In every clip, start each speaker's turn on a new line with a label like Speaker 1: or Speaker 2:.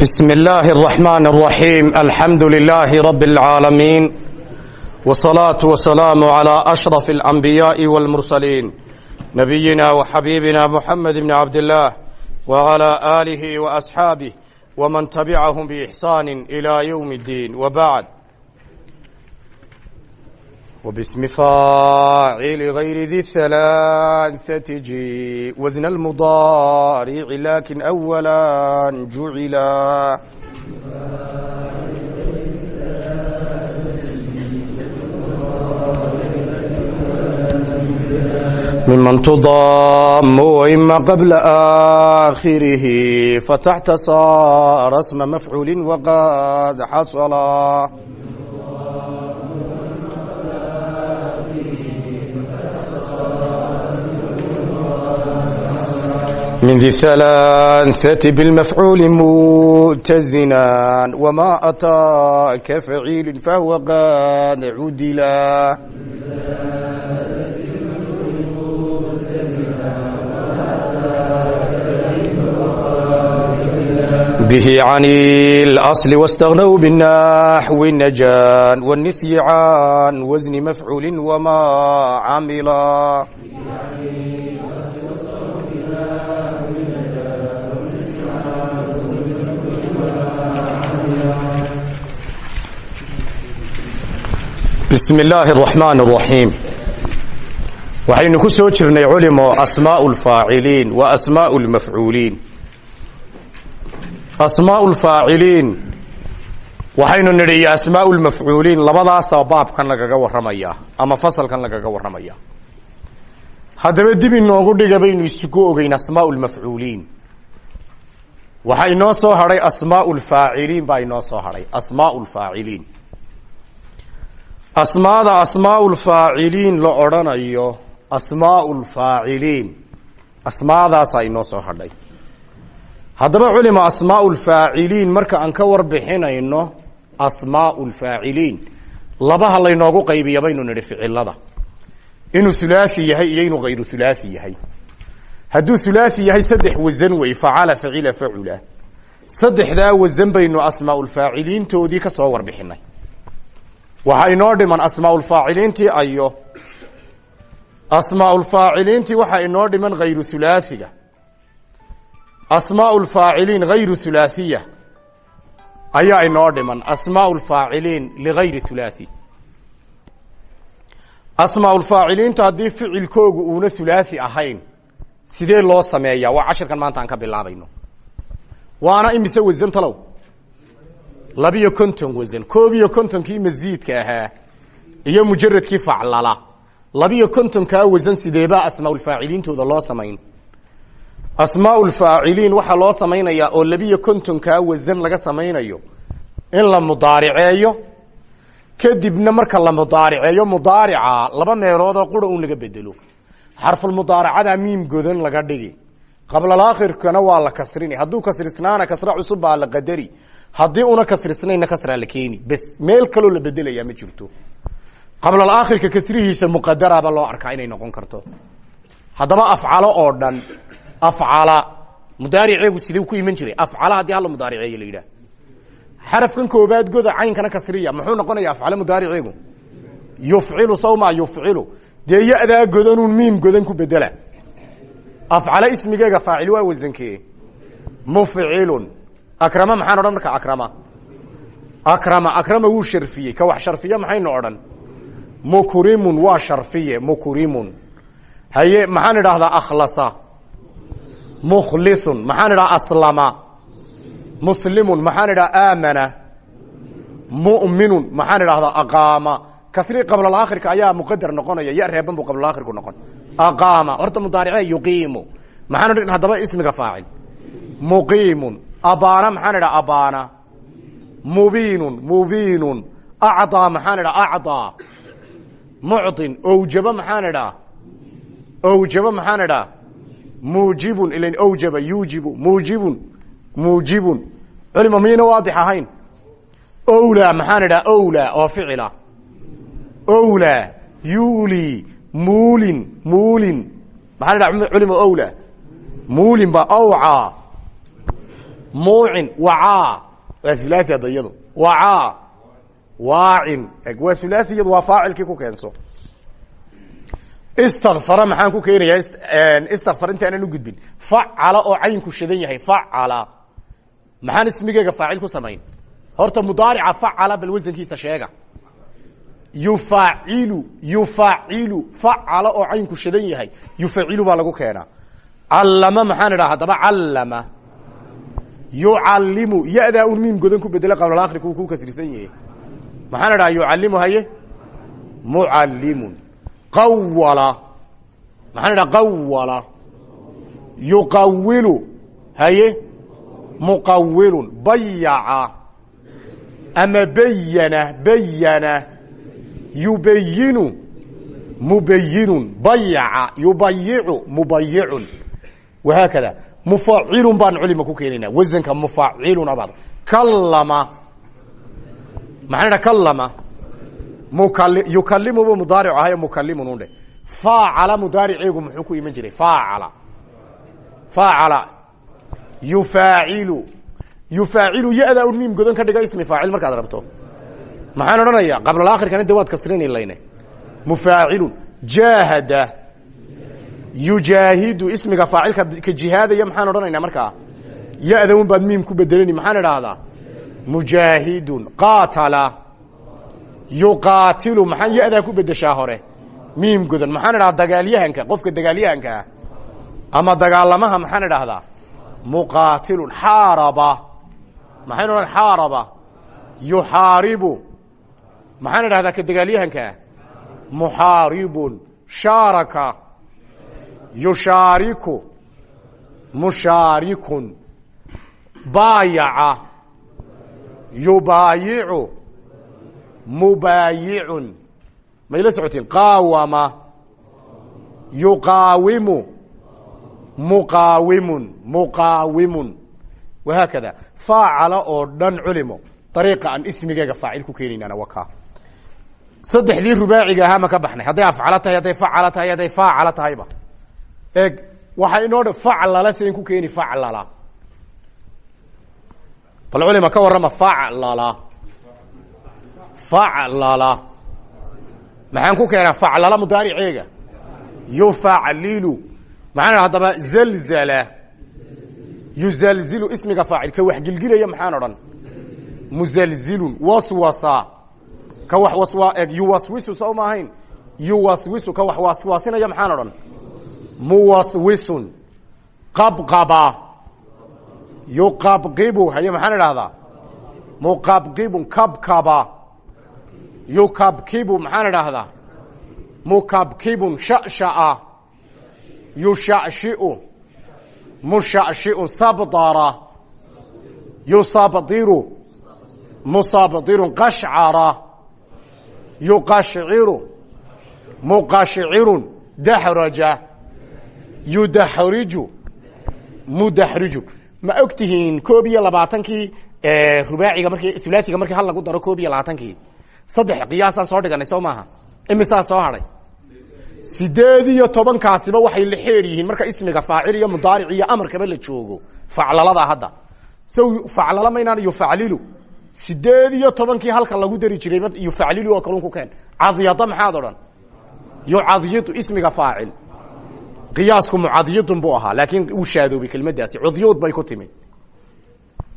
Speaker 1: بسم الله الرحمن الرحيم الحمد لله رب العالمين والصلاة والسلام على أشرف الأنبياء والمرسلين نبينا وحبيبنا محمد بن عبد الله وعلى آله وأصحابه ومن تبعهم بإحسان إلى يوم الدين وبعد وباسم فاعل غير ذي الثلاثة جي وزن المضارع لكن أولا جعلا ممن تضام وإما قبل آخره فتحت صار اسم مفعول وقد حصلا من ذي الثلاثة بالمفعول متزنا وما أتاك فعيل فهو قد عدلا به عن الأصل واستغنوا بالنحو النجان والنسي عن وزن مفعول وما عملا bism illaahi araxmaan araxiim waxaynu ku soo jirnay culimo asmaau lfaaciliin wa asmaau lmafcuuliin asmaau lfaaciliin waxaynu nidhi iyo asmaau lmafcuuliin labadaasa baabkan lagaga warramaya ama fasalkan lagaga warramaya. Haddaba dib inoogu dhiga baynu isugu ogeyn asmaau lmafcuuliin waxaa inoo soo hadhay asmaau lfaaciliin baa inoo soo hadhay asmaau asmaada asmaau lfaaciliin la odhanayo asmaau lfaaciliin asmaadaasaa inoo soo hadhay. Haddaba culima asmaau lfaaciliin marka aan ka warbixinayno asmaau lfaaciliin labaha laynoogu qaybiya baynu nidhi ficilada inuu hulaasi yahay iyo inuu hayru hulaasi yahay. Hadduu hulaasi yahay saddex wasan wey facala facila facula. Saddexdaa wasan baynu asmaaulfaaciliintoodii ka soo warbixinay waxaa inoo dhiman asmaaulfaaciliintii ayo. Asmaaulfaaciliintii waxaa inoo dhiman hayru hulaasiga asmaa lfaaciliin hayru hulaasiya ayaa inoo dhiman. Asmaa lfaaciliin ligayri hulaasi asmaaulfaaciliinta haddii ficilkoogu uuna hulaasi ahayn sidee loo sameeyaa? Waa cashirkan maanta aan ka bilaabayno. Waana imise wasan talow labiyo konton wasan koob iyo kontonkii masiidka ahaa iyo mujaradkii faclala. Labiyo kontonkaa wasan sideebaa asmaaulfaaciliintooda loo samayn? Asmaaulfaaciliin waxaa loo samaynayaa oo labiyo kontonkaa wasan laga samaynayo in la mudaariceeyo kadibna marka la mudaariceeyo mudaarica laba meeloodoo qura un laga bedelo. Xarfulmudaaracada miim godan laga dhigi. Qablalakhirkana waa la kasrini. Hadduu kasrisnaana kasra cusub baa la qadari haddii una kasrisnayna kasraa la keeni. Bes meel kaloo la bedelayaa ma jirto. Qablalakhirka kasrihiisa muqadaraba loo arkaa inay noqon karto. Haddaba afcalo oo dhan afcala mudaariceegu siduu ku iman jiray. Afcala haddii hala mudaariceeyo la xarafkan koobaad goda caynkana kasriya muxuu noqonaya afcalo mudaariceegu? Yufcilu sawma yufcilu. Dee ya-daa godanuun miim godan ku bedela. Afcalo ismigeega faacil waa wasankee mufcilun akrama maxaan odhan marka akrama? Akrama akrama wuu sharfiyey. Ka wax sharfiye maxaynu odhan? Mukrimun waa sharfiye mukrimun haye maxaan idhaahdaa akhlasa? Mukhlisun maxaan idhaha aslama? Muslimun maxaan idhaha aamana? Mu'minun maxaan idhahdaa aqaama? Kasri qablalakhirka ayaa muqadar noqonaya ya reeban buu qablalakhirku noqon. Aqaama horta mudaarice yuqiimu. Maxaan odhan haddaba ismiga faacil. Muqiimun abaana maxaan idhaha abaana? Mubiinun mubiinun. Acdaa maxaan idhaha acdaa. Mucطin owjaba maxaan idhaha owjaba maxaan idhaha muujibun ilan owjaba yuujibu. Muujibun muujibun. Culima miyayna waadix ahayn? Owlaa maxaan idhaha owlaa oo ficila. Owlaa yuli muulin muulin. Maxaa la dhaha culima owla muulin ba awcaa muucin wacaa. Waa hulaaثi hadda iyadu wacaa. Waacin. Waa hulaaثi iyadu waa faacilkii ku keenso. Istakfara maxaan ku keenayaa istakfar inta aanan ugudbin facala oo caynku shadan yahay facala. Maxaan ismigeega faacil ku samayn? Horta mudaarica facala bal wasankiisa sheega. Yufaacilu yufaacilu facala oo caynku shadan yahay yufacilu baa lagu keenaa. Callama maxaan idhaha haddaba callama yucallimu ya-daa un miim godan ku bedela qablaakhri ku ku kasrisan yahay. Maxaan idhaha yucallimu haye? Mucallimun. Qawala maxaan idhaha qawala yuqawilu haye? Muqawilun bayaca ama bayana bayana yubayinu mubayinun bayaca yubayicu mubayicun wahaakada mufaacilun baan culima ku keenayna wasanka mufaacilun abaad. Kallama. Maxaan idhaha kallama? Mukali yukalimubu mudaaric ahayo mukalimun undhe faacala mudaariceegu muxuu ku iman jiray? Faacala. Faacala. Yufaacilu. Yufaacilu ya-daa un miim godan ka dhiga ismi faacil markaad rabto. Maxaan odhanaya qablaakhirkana de waad kasrini layne mufaacilun jaahada yujaahidu ismiga faacilka ka jihaadaya maxaan odhanaynaa markaa? Ya-da un baad ku bedelani maxaan idhaahdaa? Mujaahidun qaatala. Yuqaatilu maxaan ya-daa ku bedeshaa hore? Miim godan maxaan idhahdaa dagaalyahanka qofka dagaalyahanka? Ah ama dagaalamaha maxaan idhaahdaa? Muqaatilun xaaraba. Maxaynu odhan xaaraba? Yuxaaribu. Maxaan idhahdaa ka dagaalyahankaa muxaaribun shaaraka yushaariku mushaarikun baayaca yubaayicu mubaayicun mayla socotiin qaawama yuqaawimu muqaawimun muqaawimun wahaakada faacala oo dhan culimo dariiqa aan ismigeega faacil ku keenaynana waa kaa saddexdii rubaaciga ahaa ma ka baxnay hadday afcalo tahay hadday facala tahay hadday faacala tahayba eeg waxaa inoo dha faclala sidayn ku keeni faclala. Bal culima ka warrama faclala. Faclala. Maxaan ku keenaa faclala mudaariceega? Yufaclilu. Maxaan haddaba zalzala. Yuzalzilu ismiga faacil ka wax gilgilaya maxaan odhan. Muzalzilun waswasa. Ka wax waswa eg yuwaswisu soo yuwaswisu ka wax waswaasinaya maxaan odhan muwaswisun. Qabqaba. Yuqabqibu haye maxaan idhahdaa muqabqibun kabkaba. Yukabkibu maxaan idhaahdaa? Mukabkibun shashaa yushashiu. Mushashiu sabdara yusabdiru musabdirun qashcara yuqashciru muqashcirun daxraja yudaxriju mudaxriju ma og tihiin koob iyo labaatankii rubaaciga markii hulaasiga markii hal lagu daro koob iyo labaatankii saddex qiyaasaan soo dhiganay soo maaha? Imisaa soo hadhay sideed iyo tobankaasiba waxay la xeer yihiin marka ismiga faacil iyo mudaaric iyo amarkaba la joogo. Faclalada hadda. So faclala maynaan yufaclilu. Sideed iyo tobankii halka lagu dari jiray yufaclilu oo kalun keen. Cadyada maxaad odhan? Yucadyidu ismiga faacil qiyaasku mucadyidun buu ahaa laakiin uu shaadoobay kelmadaasi. Cudyood bay ku timi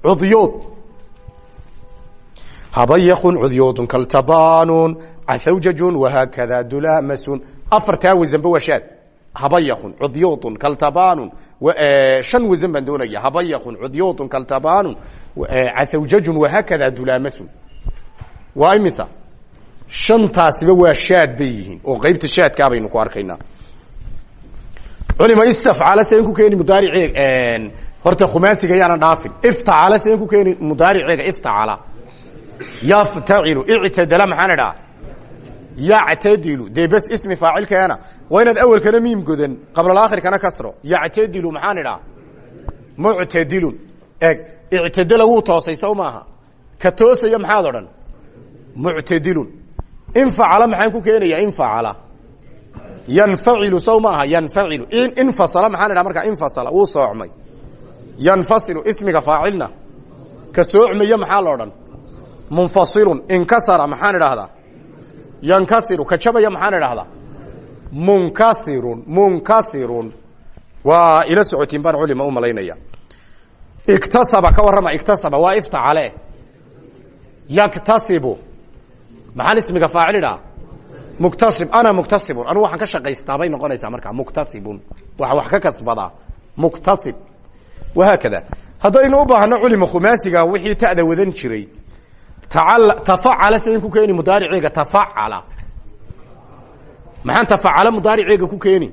Speaker 1: cudyood. Habayakun cudyoodun kaltabanun cahawjajun wahaakada dulamasun. Afartaa wasanba waa shaad. Habayakun cudyoodun kaltabanun shan wasan baan doonaya. Habayakun cudyoodun kaltabanun cahawjajun wahaakada dulamasun. Waa imisa? Shantaasiba waa shaad bay yihiin. Oo qeybta shaadkaa baynu ku arkaynaa culima istafcala sen ku keeni mudaariceeg horta khumaasiga yaanan dhaafin. Iftacala sen ku keeni mudaariceega iftacala yaftacilu ictadala maxaan idhaha yactadilu dee bes ismi faacilkeena waa inaad awelkana miim godan qablaakhirkana kasro yactadilu maxaan idhaha muctadilun eg ictadala wuu toosay sow maaha? Ka toosaya maxaad odhan? Muctadilun infacala maxaan ku keenaya infacala yanfacilu sow maaha yanfacilu infasala maxaan idhaha markaa infasala wuu soocmay. Yanfasilu ismiga faacilna. Ka soocmaya maxaa lo odhan? Munfasilun inkasara maxaan idhaahdaa yankasiru ka jabaya maxaan idhaahdaa munkasirun munkasirun. Waa ila socotiin baan culima u malaynaya. Iktasaba ka warrama iktasaba waa iftacale yaktasibu. Maxaan ismiga faacil idhaha muktasib ana muktasibun. Anugu waxaan ka shaqaystaa bay noqonaysaa markaa muktasibun. Waa wax ka kasbadaa. Muktasib. Wahaakada. Haddaynu u baahno culima khumaasiga wixii ta'da wadan jiray tafacala sidayn ku keeni mudaariceega tafacala. Maxaan tafacala mudaariceega ku keeni?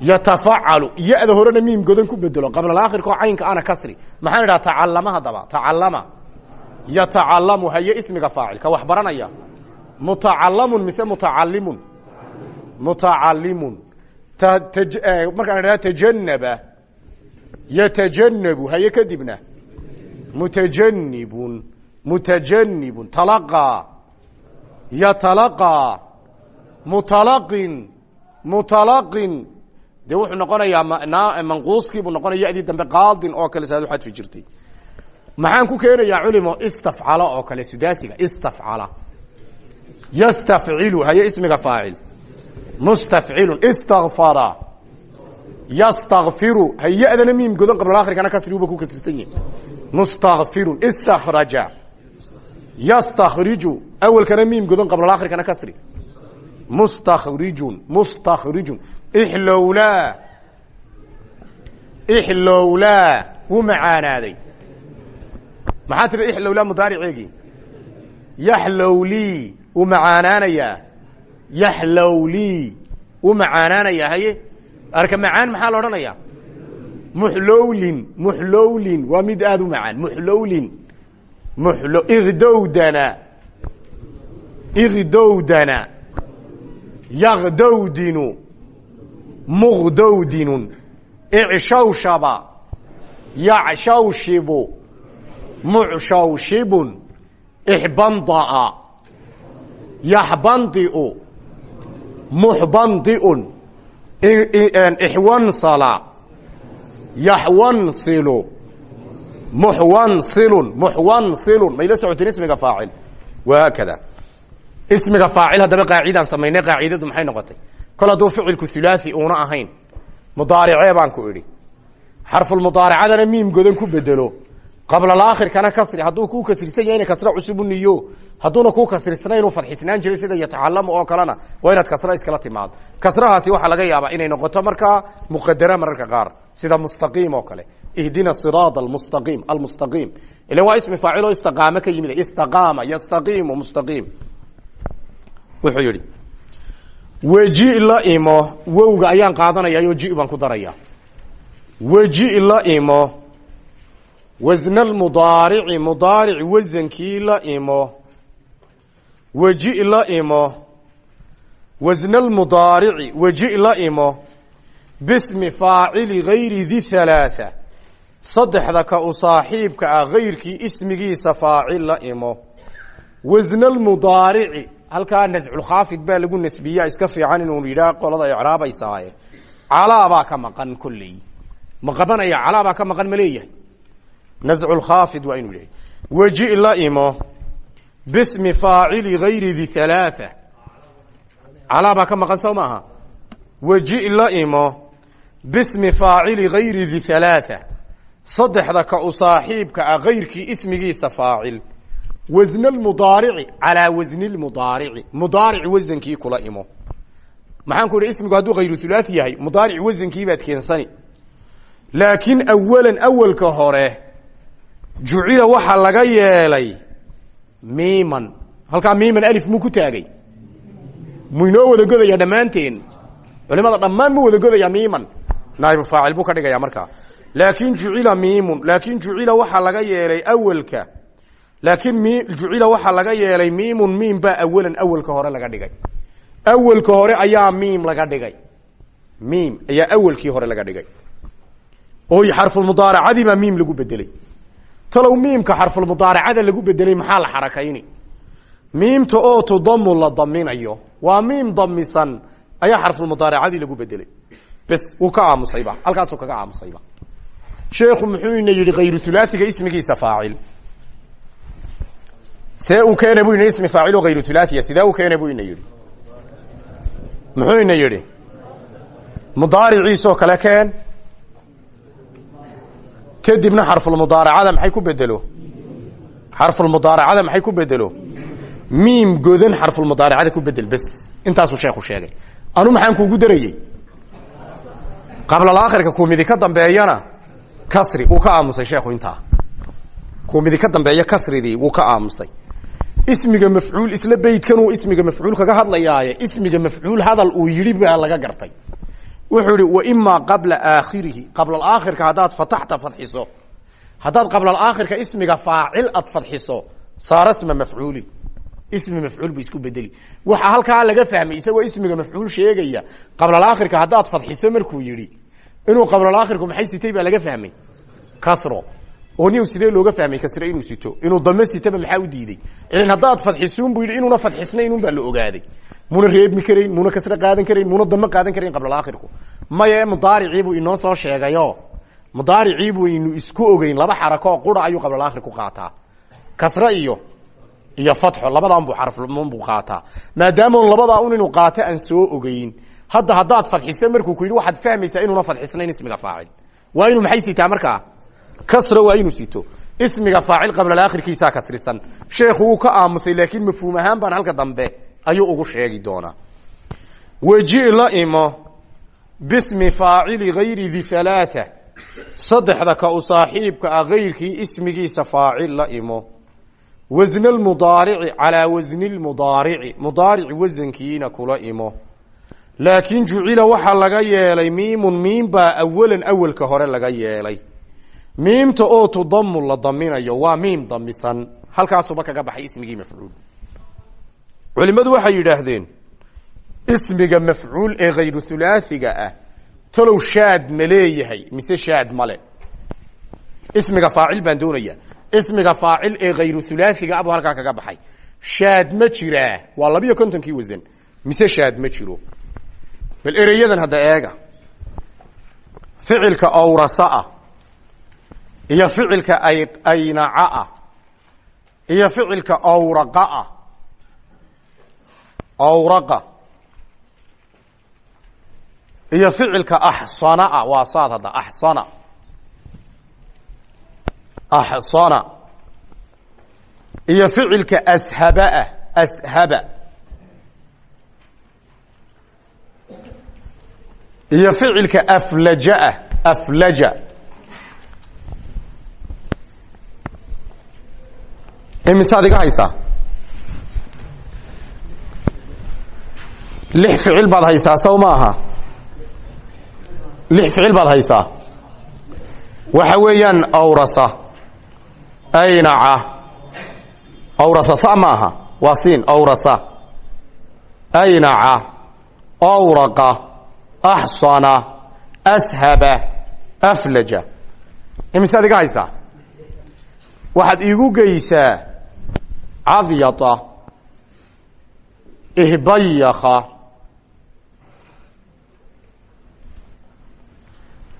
Speaker 1: Yatafacalu. Ya-da horena miim godan ku bedelo qablaakhirka oo caynka ana kasri. Maxaan idhaha tacalama haddaba. Tacalama yatacalamu haye ismiga faacil ka wax baranaya mutacalamun mise mutacalimun mutacalimun markaan idhaha tajanaba yatajanabu haye kadibna. Mutajanibun mutajanibun talaqaa yatalaqaa mutalaqin mutalaqin. Dee wuxuu noqonayaa manquuskiibuu noqonaya yadii dambe qaadin oo kale saad u xadfi jirtay maxaan ku keenayaa culimo istafcala oo kale sudaasiga istafcala yastafcilu haye ismiga faacil mustafcilun istakfara yastakfiru hay'adana miim godan qablaakhirkana kasriuba ku kasirsan yihi mustakfirun istakraja yastakhriju awelkana miim godan qablaakhirkana kasri mustakrijun mustakrijun ixlowlaa ixlowlaa wuu macaanaaday maxaa tiri ixlowlaa mudaariceegii yaxlowlii wuu macaanaanayaa yaxlowlii wuu macaanaanayaa haye? Arka macaan maxaa la odhanayaa? Muxlowlin muxlowlin waa mid aada u macaan muxlowlin. Muxlo igdowdana igdowdana yagdowdinu mugdowdinun. Icshawshaba yacshawshibu mucshawshibun yaxbandiu muxbandiun ixwansala yaxwansilu muxwansilun muxwansilun. Mayla socotin ismiga faacil. Wahaakada ismiga faacil haddaba qaacidaan samaynay qaacidadu maxay noqotay? Kol hadduu ficilku hulaai uuna ahayn mudaaricee baan ku idhi. Xarfulmudaaracadana miim godan ku bedelo qablaakhirkana kasri hadduu ku kasrisan yahay ina kasro cusub u niyo hadduuna ku kasrisnayn uu fadxisnaan jiray sida yatacalamu oo kalena waa inaad kasro iskala timaado kasrahaasi waxaa laga yaabaa inay noqoto markaa muqadara mararka qaar sida mustaqiim oo kale ihdina siraad almustaqiim almustaqiim ila waa ismi faacil oo istiqaamo ka yimid istaqaama yastaqiimu mustaqiim wuxuu yidhi weji la imo wowga ayaan qaadanaya oo ji ku daraya weji la imo wasna lmudaarici mudaaric wasankii la imo. Weji la imo. Wasna lmudaarici weji la imo. Bismi faacili gayri di halaaa saddexda ka u saaxiibka ah gayrkii ismigiisa faacil la imo. Wasna lmudaarici halkaa nasculkhaafid baa lagu nasbiyaa iska fiican inuu yidhaah qolada icraabaysaaye calaabaa ka maqan kolley ma qabanaya calaabaa ka maqan ma leeyahay nasculkhaafid waa inuu yahay weji la imo bismi faacili gayri di halaaa calaabaa ka maqan soo maaha. Weji la imo bismi faacili gayri di halaaa saddexda ka u saaxiibka ah gayrkii ismigiisa faacil. Wasna lmudaarici calaa wasni lmudaarici mudaaric wasankii kula imo. Maxaan ku idhi ismigu hadduu hayru hulaai yahay mudaaric wasankiibaad keensani. Laakiin awalan awalka hore jucila waxaa laga yeelay miiman. Halkaa miiman alif muu ku taagay? Mu inoo wada godaya dhammaanteen culimada dhammaan mu wada godaya miiman. Naaibu faacil buu ka dhigaya markaa. Laakin jucila miimun laakin jucila waxaa laga yeelay awalka. Laakiin m jucila waxaa laga yeelay miimun miim baa awalan awalka hore laga dhigay. Awalka hore ayaa miim laga dhigay. Miim ayaa awalkii hore laga dhigay. Oo xarfulmudaaracadii baa miim lagu bedelay talow miimka xarfulmudaaracada lagu bedelay maxaa la xarakayni? Miimta oo tudamu la daminayo. Waa miim damisan ayaa xarfulmudaaracadii lagu bedelay. Bes wuu ka aamusayba halkaasuu kaga aamusayba sheekhu muxuu ina yidhi kayru hulaasiga ismigiisa faacil. See uu keena bu ina ismi faacil oo hayru hulaasiya sidee u keena bu ina yidhi. Muxuu ina yidhi? Mudaariciisoo kale keen kadibna xarfulmudaaracada maxay ku bedelo? Xarfulmudaaracada maxay ku bedelo? Miim godan xarfulmudaaracada ku bedel bes. Intaasuu sheekhu sheegay. Anu maxaan kuugu darayey? Qablalakhirka kuumidi ka dambeeyana kasri wuu ka aamusay sheekhu intaa. Kuumidi ka dambeeya kasridii wuu ka aamusay. Ismiga mafcuul isla beydkan uu ismiga mafcuul kaga hadlayaaye ismiga mafcuul hadal uu yidhi baa laga gartay wuxuu ihi waimaa qabla aakhirihi. Qablaakhirka haddaad fataxta fadxiso. Haddaad qablaakhirka ismiga faacil ad fadxiso saara sma mafcuulin. Ismi mafcuul bu isku bedeli waxaa halkaa laga fahmay isagoo ismiga mafcuul sheegaya. Qablaakhirka haddaad fadxiso markuu yidhi inuu qablaakhirku maxay sitay baa laga fahmay? Kasro. Oo nin sidee looga fahmay kasre inuu sito? Inuu dame sitaba maxaa u diiday? Ilan haddaad fadxisuun bu yidhi inuuna fadxisnayn un baa la ogaaday muna reebmi karayn muna kasre qaadan karayn muna dame qaadan karayn qablaakhirku maya mudaariciibuu inoo soo sheegayo. Mudaariciibu aynu isku ogeyn laba xarako qura ayuu qablaakhir ku qaataa. Kasre iyo iyo fatxo labadan buu xarfmun buu qaataa. Maadaama labadaa un inuu qaato aan soo ogeyn hadda haddaad fadxiso markuu ku yidhi waxaad fahmaysaa inuuna fadxisnayn ismiga faacil. Waa inuu maxay sitaa markaa kasra waa inuu sito ismiga faacil qablaakhirkiisaa kasrisan. Sheekhu ka aamusay laakiin mafhuum ahaan baan halka dambe ayuu ugu sheegi doonaa. Weji la imo bismi faacili hayri di halaaa saddexda ka u saaxiibka ah hayrkii ismigiisa faacil la imo. Wasna lmudaarici calaa wasni lmudaarici mudaaric wasankiina kula imo. Laakiin jucila waxaa laga yeelay miimun miim baa awalan awelka hore laga yeelay. Miimta oo tudamu la daminayo waa miim damisan. Halkaasuba kaga baxay ismigii mafcuul culimmadu waxay yidhaahdeen ismiga mafcuul ee khayru hulaasiga ah talow shaad ma leeyahay mise shaad male ismiga faacil baan doonaya ismiga faacil ee khayru hulaasiga abuu halkaa kaga baxay. Shaad ma jiraa waa labiyo kontonkii wasan mise shaad ma jiro? Bal ereyadan hadda eega. Ficilka awrasaah iyo ficilka aynacaah iyo ficilka awraqaah awraqa iyo ficilka axsanaa waa saad hadda axsana axsana iyo ficilka ashabaah ashaba iyo ficilka aflajaah aflaja imisaad iga lix ficil baad haysaa sow ma aha. Lix ficil baad haysaa. Waxa weeyaan awrasa. Aynaca awrasa sa ma awrasa. Aynaca awraqa. Axsana. Ashaba. Aflaja. Imisaad iga haysaa? Waxaad iigu geysaa. Cadyata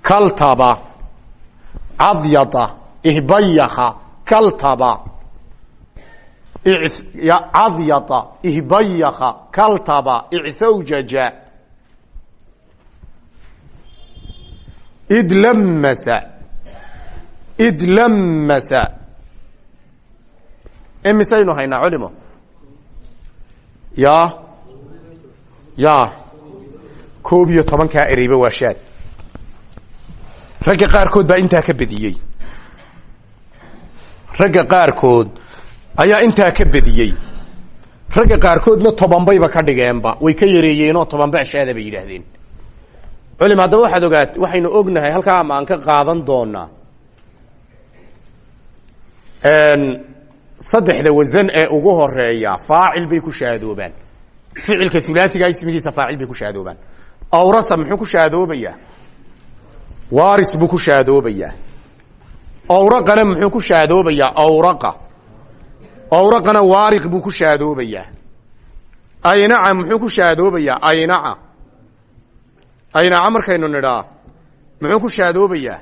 Speaker 1: kaltaba cadyata ihbayaka kaltaba. Cadyata ihbayaka kaltaba icthawjaja idlamasa idlamasa imisaynu haynaa culimo. Ya ya. Koob iyo tobankaa ereyba waa shaad ragga qaarkood baa intaa ka bediyey. Ragga qaarkood ayaa intaa ka bediyey. Ragga qaarkoodna tobanbayba ka dhigeenba way ka yareeyeenoo tobanba ashaada bay yidhaahdeen. Culim haddaba waxaad ogaat waxaynu ognahay halkaa ama aan ka qaadan doonaa. Saddexda wasan ee ugu horreeya faacil bay ku shaadoobaan. Ficilka hulaasiga ismigiisa faacil bay ku shaadoobaan. Awrasa muxuu ku shaadoobayaa waris buu ku shaadoobayaa. Awraqana muxuu ku shaadoobayaa awraqa. Awraqana waariq buu ku shaadoobayaa. Aynaca muxuu ku shaadoobayaa aynaca. Aynaca markaynu nidhaa muxuu ku shaadoobayaa.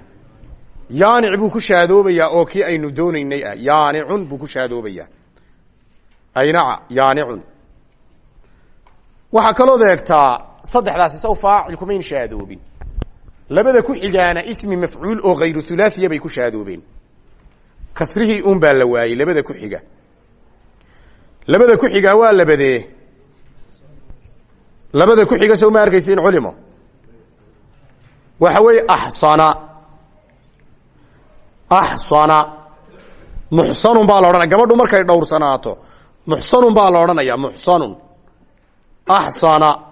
Speaker 1: Yaanic buu ku shaadoobayaa oo kii aynu doonaynay ah. Yaanicun buu ku shaadoobayaa. Aynaca yaanicun waxaa kaloo eegtaa saddexdaasi saw faacil kumayn shaadoobin labada ku xigaana ismi mafcuul oo hayru hulaahiya bay ku shaadoobeen kasrihii un baa la waayey labada ku xiga. Labada ku xigaa waa labadee labada ku xiga soo ma arkaysiin culimo? Waxa weeye axsana. Axsana. Muxsanun baa la odhanaya gabadhu markay dhowrsanaato muxsanun baa la odhanaya muxsanun. Axsana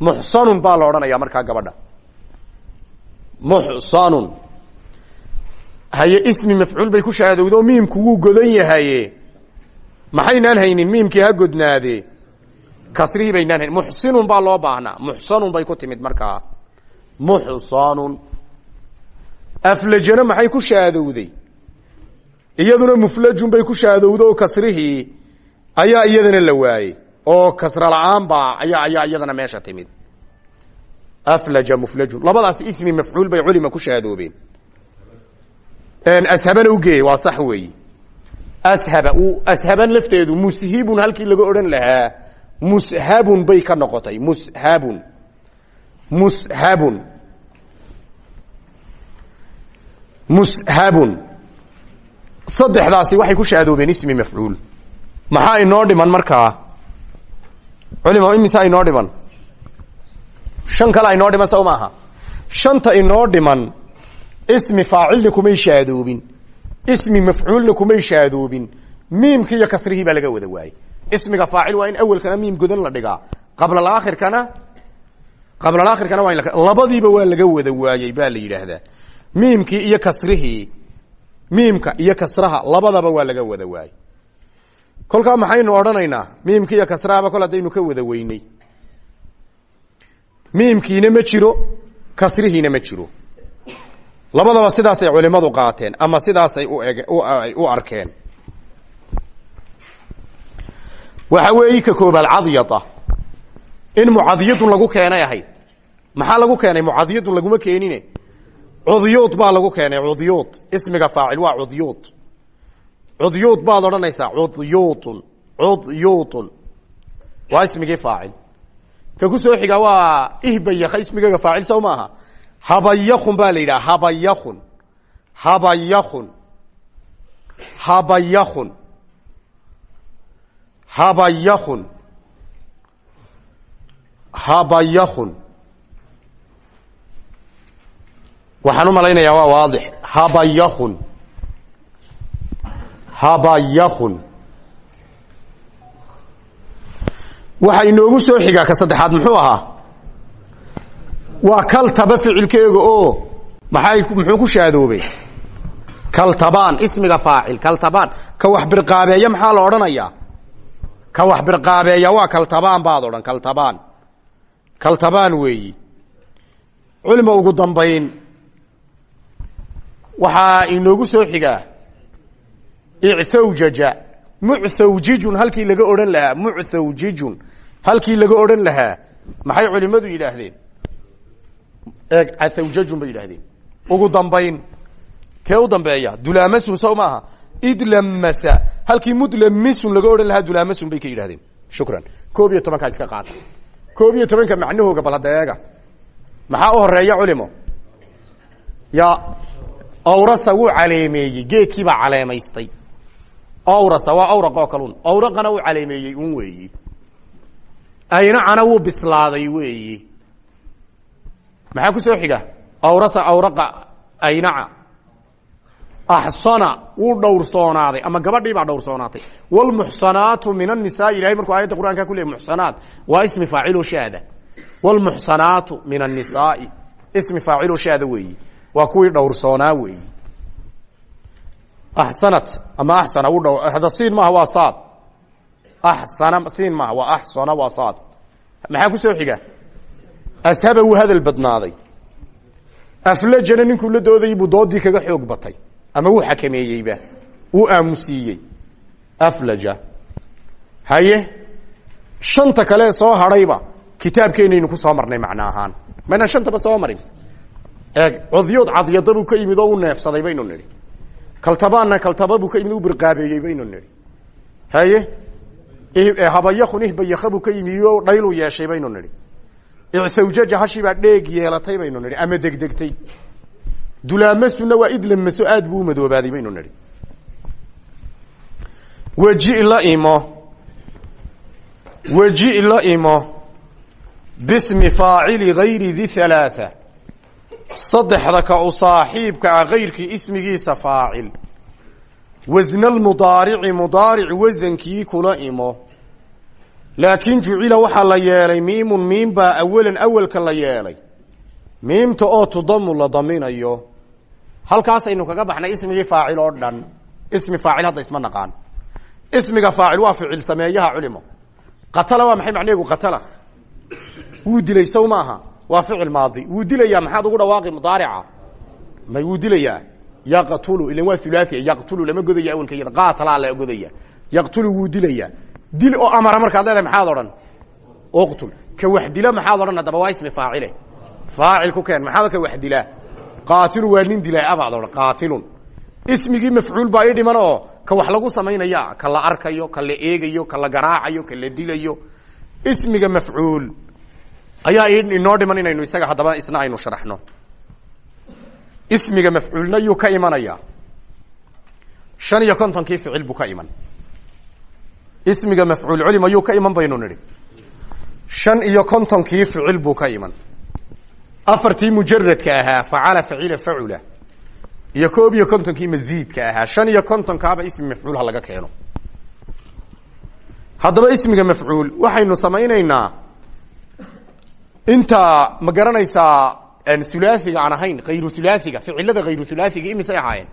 Speaker 1: muxsanun baa la odhanaya markaa gabadha. Muxsanun haye ismi mafcuul bay ku shaadowdo miimku wuu godan yahaye. Maxaynaan haynin? Miimkii ha godnaade. Kasrihii baynaan haynin. Muxsinun baa loo baahnaa. Muxsanun bay ku timid markaa. Muxsanun aflajana maxay ku shaadowday? Iyaduna muflajun bay ku shaadowda oo kasrihii ayaa iyadana la waayey oo kasra la'aan baa ayaa ayaa iyadana meesha timid. Aflaja muflajun. Labadaas ismi mafcuul bay culima ku shaadoobeen ashabana ugeey waa sax weeyi ashaba ashaban lafteedu mushibun halkii laga odhan lahaa mushabun bay ka noqotay. Mushabun. Mushabun. Mushabun. Saddexdaasi waxay ku shaadoobeen ismi mafcuul. Maxaa inoo dhiman markaa culima imisa inoo dhiman shan kale inoo dhiman saw maaha shanta inoo dhiman ismi faacilna kumay shaadoobin ismi mafcuulna kumay shaadoobin miimki iyo kasrihii baa laga wada waayey ismiga faacil waa in awelkana miim godan la dhigaa qablaakhirkana qablaakhirkana waa in labadiiba waa laga wada waayey baa la yidhaahdaa miimkii iyo kasrihii miimka iyo kasraha labadaba waa laga wada waayey kolkaa maxaynu odhanaynaa? Miimki iyo kasrahaba kol haddaynu ka wada weynay. Miimkiina ma jiro kasrihiina ma jiro. Labadaba sidaasay culimadu qaateen ama sidaasay u arkeen. Waxa weeyi ka koobaad cadyada in mucadyadun lagu keenay ahayd. Maxaa lagu keenay? Mucadyadun laguma keenine. Cudyuud baa lagu keenay cudyuud ismiga faacil waa cudyuud cudyuud baad odhanaysaa cudyuutun cudyuutun waa ismigii faacil. Ka ku soo xiga waa ihbayaka ismigaga faacil sow maaha. Habayakun baa la yidhaha habayakun habayakun habayakun habayakun habayakun waxaan u malaynayaa waa waadix. Habayakun habayakun waxa inoogu soo xigaa ka saddexaad muxuu ahaa? Waa kaltaba ficilkeega oo maxay muxuu ku shaadoobay kaltabaan ismiga faacil kaltabaan ka wax birqaabeeya maxaa la odhanayaa? Ka wax birqaabeeya waa kaltabaan baad odhan kaltabaan kaltabaan weeyi. Culima ugu dambayn. Waxaa inoogu soo xigaa icthawjaja mucthawjijun halkii laga odhan lahaa. Mucthawjijun halkii laga odhan lahaa. Maxay culimadu yidhaahdeen? Eeg athawjajun bay yidhahdeen ugu dambayn kee u dambeeya? Dulaamasun sow maaha. Idlamasa halkii mudlamisun laga odhan lahaa dulaamasun bay ka yidhahdeen shukran. Koob iyo tobankaa iska qaata koob iyo tobanka macnahooga baladeega maxaa u horreeya culimo? Ya awrasa wuu caleemeeyey geedkiibaa caleemaystay awrasa waa awraq oo kalun. Awraqana wuu caleemeeyey un weeyi. Aynacana wuu bislaaday weeyi. Maxaa ku soo xiga? Awrasa awraqa aynaca axsana wuu dhowrsoonaaday ama gabadhii baa dhowrsoonaatay wlmuxsanaatu min annisaa ilahay markuu aayadda qur'anka ku leey muxsanaat waa ismi faacilo shaada. Wlmuxsanaatu min annisaai ismi faacilo shaada weeyi. Waa kuwii dhowrsoonaa weeyi axsanat ama axsana wuu dhow hada siin maaha saad axsana siin maaha waa axsana waa saad maxaa ku soo xiga ashaba wuu hadal badnaaday aflajana ninkuu la doodayay buu doodii kaga xoog batay ama wuu xakameeyeyba wuu aamusiiyey aflaja haye shanta kale soo hadhayba kitaabkeenaynu ku soo marnay macno ahaan maynaan shantaba soo marin eeg codyood cadyada ka yimid oo u neefsaday baynu kaltabaanna kaltaba buu ka yimid u birqaabeeyey baynu nidhi. Haye? Habayakun ihbayaka buu ka yimid oo dhaylu yeeshay baynu nidhi. Icawjaja hashibaa dheeg yeelatay baynu nidhi ama degdegtay. Dulaamasuna waa idlamaso aad buu u madoobaaday baynu nidhi. Weji la imo. Weji la imo. Bismi faacili gayri di halaaa saddexda ka u saaxiibka ah kayrkii ismigiisa faacil. Wasna lmudaarici mudaaric wasankii kula imo. Laakiin jucila waxaa la yeelay miimun miim baa awalan awalka la yeelay. Miimta oo tudamu la daminayo. Halkaasaynu kaga baxnay ismigii faacil oo dhan. Ismi faacil hadda isma naqaan. Ismiga faacil waa ficil sameeyaha culimo. Qatala waa maxay macneegu qatala? Wuu dilay sow maaha waa ficil maadi. Wuu dilayaa maxaad ugu dhawaaqi mudaarica? May wuu dilayaa. Yaqtulu ilan waa hulaaثi yaqtulu lama godaya awelka iyada qaatalaa la godaya yaqtulu wuu dilayaa. Dil oo amara markaad leedahay maxaad odhan? Uqtul. Ka wax dila maxaad odhan haddaba waa ismi faacile. Faacil ku keen maxaad ka wax dilaa qaatilu waa nin dilaa abaad odhan qaatilun. Ismigii mafcuul baa ii dhiman oo ka wax lagu samaynaya ka la arkayo ka la eegayo ka la garaacayo ka la dilayo. Ismiga mafcuul ayaa inoo dhiman inaynu isaga haddaba isna aynu sharaxno. Ismiga mafcuulna yuu ka imanaya. Shan iyo kontonkii ficil buu ka iman. Ismiga mafcuul culima yuu ka iman baynu nidhi. Shan iyo kontonkii ficil buu ka iman. Afartii mujaradka ahaa facala facila facula. Iyo koob iyo kontonkii masiidka ahaa shan iyo kontonkaaba ismi mafcuul ha laga keeno. Haddaba ismiga mafcuul waxaynu samaynaynaa inta ma garanaysaa hulaahiga aan ahayn hayru hulaahiga ficilada hayru hulaahiga imisay ahaayeen?